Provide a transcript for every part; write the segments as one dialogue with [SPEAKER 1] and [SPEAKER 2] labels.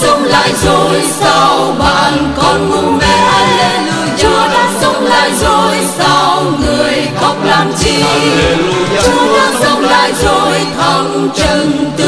[SPEAKER 1] sống lại rồi sao bạn con ngu mê Alleluia Chúa đã sống lại rồi sao người khóc làm chi? Alleluia. Chúa đã sống lại rồi thăng chân từ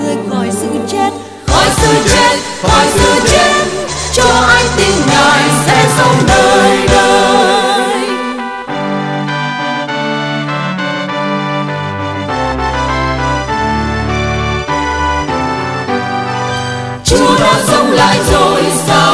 [SPEAKER 1] người
[SPEAKER 2] khỏi sự chết,
[SPEAKER 1] khỏi sự chết, khỏi sự chết, cho anh tin ngài sẽ sống đời đời. Chúa đã sống lại rồi sao?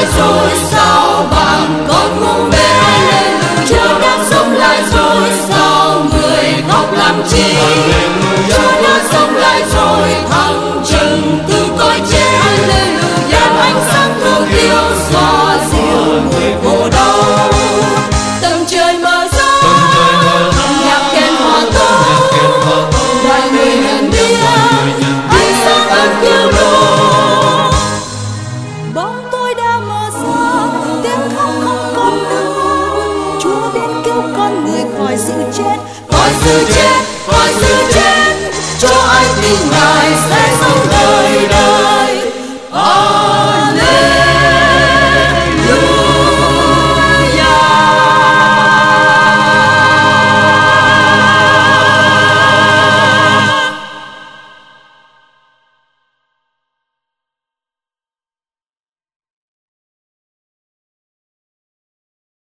[SPEAKER 2] eyes always sự chết
[SPEAKER 1] có sự chết có sự chết. Cho anh bình an